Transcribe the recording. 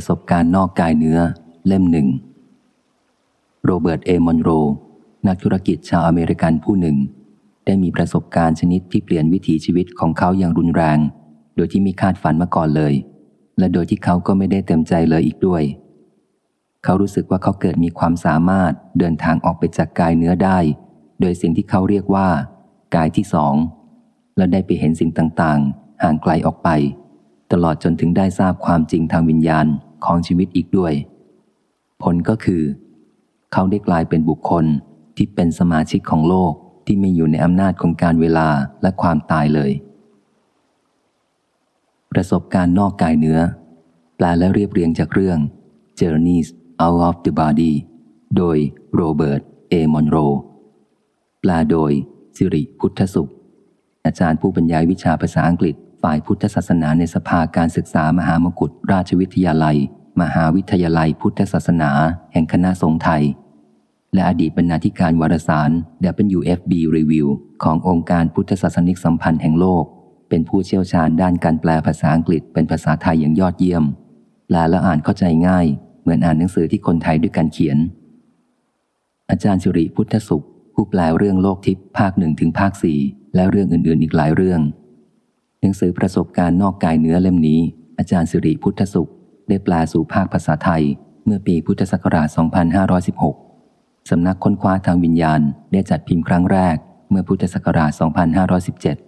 ประสบการณ์นอกกายเนื้อ เล่มหนึ่ง โรเบิร์ต เอมอนโร นักธุรกิจชาวอเมริกันผู้หนึ่ง ได้มีประสบการณ์ชนิดที่เปลี่ยนวิถีชีวิตของเขาอย่างรุนแรง โดยที่มีคาดฝันมาก่อนเลย และโดยที่เขาก็ไม่ได้เต็มใจเลยอีกด้วย เขารู้สึกว่าเขาเกิดมีความสามารถเดินทางออกไปจากกายเนื้อได้ โดยสิ่งที่เขาเรียกว่า กายที่สอง และได้ไปเห็นสิ่งต่างๆ ห่างไกลออกไปตลอดจนถึงได้ทราบความจริงทางวิญญาณ ของชีวิตอีกด้วย ผลก็คือ เขาได้กลายเป็นบุคคลที่เป็นสมาชิกของโลกที่ไม่อยู่ในอำนาจของการเวลาและความตายเลย ประสบการณ์นอกกายเนื้อ แปลและเรียบเรียงจากเรื่อง Journeys Out of the Body โดยโรเบิร์ตเอมอนโร แปลโดยสิริพุทธสุข อาจารย์ผู้บรรยายวิชาภาษาอังกฤษ ฝ่ายพุทธศาสนาในสภาการศึกษามหามกุฏราชวิทยาลัย มหาวิทยาลัยพุทธศาสนา แห่งคณะสงฆ์ไทย และอดีตบรรณาธิการวารสาร WFB Review ขององค์การพุทธศาสนิกสัมพันธ์แห่งโลก เป็นผู้เชี่ยวชาญด้านการแปลภาษาอังกฤษเป็นภาษาไทยอย่างยอดเยี่ยมแปลและอ่านเข้าใจง่าย เหมือนอ่านหนังสือที่คนไทยด้วยกันเขียน อาจารย์สิริพุทธสุข ผู้แปลเรื่องโลกทิพย์ภาคหนึ่งถึงภาคสี่และเรื่องอื่นๆ อีกหลายเรื่อง หนังสือประสบการณ์นอกกายเนื้อเล่มนี้ อาจารย์สิริพุทธสุข ได้แปลสู่ภาคภาษาไทย เมื่อปีพุทธศักราช 2516 สำนักค้นคว้าทางวิญญาณ ได้จัดพิมพ์ครั้งแรกเมื่อพุทธศักราช 2517